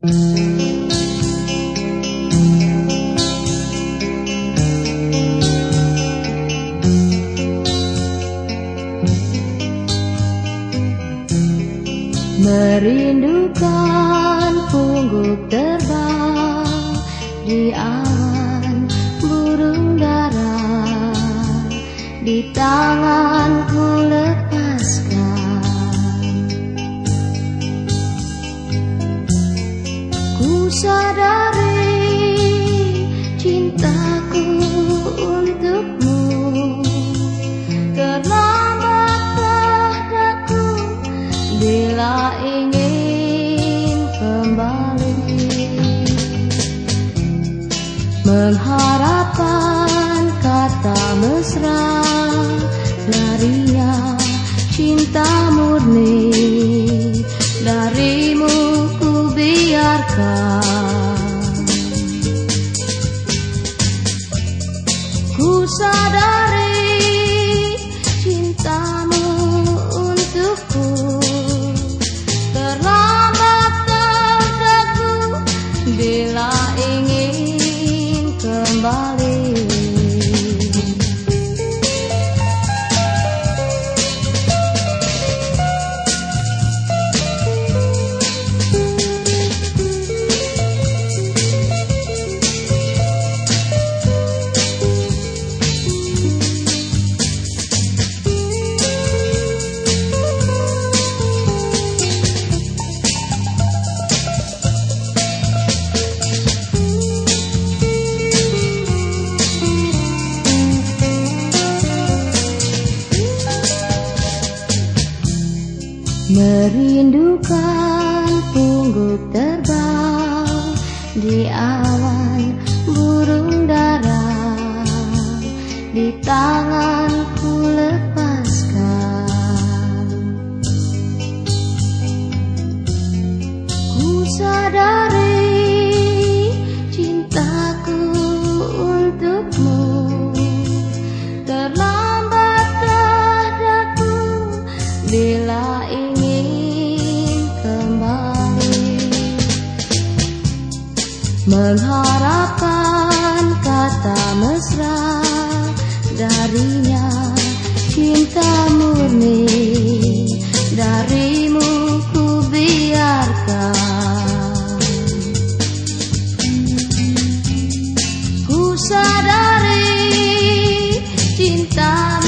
Merindukan pungguk terbang di awan mengharapkan kata mesra darinya cinta murni. Darimu ku biarkan ku Merindukan pungguk terbang di awan burung dara di tanganku lepaskan. Ku sadari Mengharapkan kata mesra darinya Cinta murni darimu ku biarkan. Ku sadari cinta